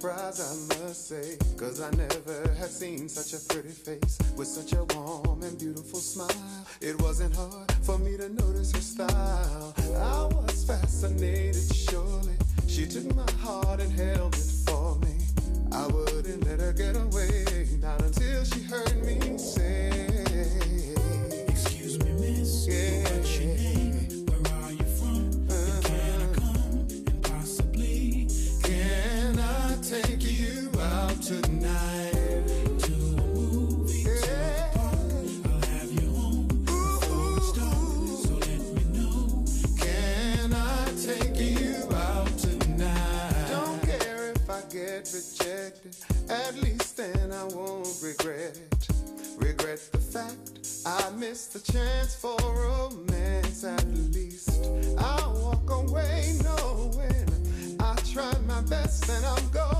surprised, I must say. Cause I never had seen such a pretty face with such a warm and beautiful smile. It wasn't hard for me to notice her style. I was fascinated, surely. She took my heart and held it get rejected. At least then I won't regret. Regret the fact I missed the chance for romance. At least I'll walk away knowing I tried my best and I'm going.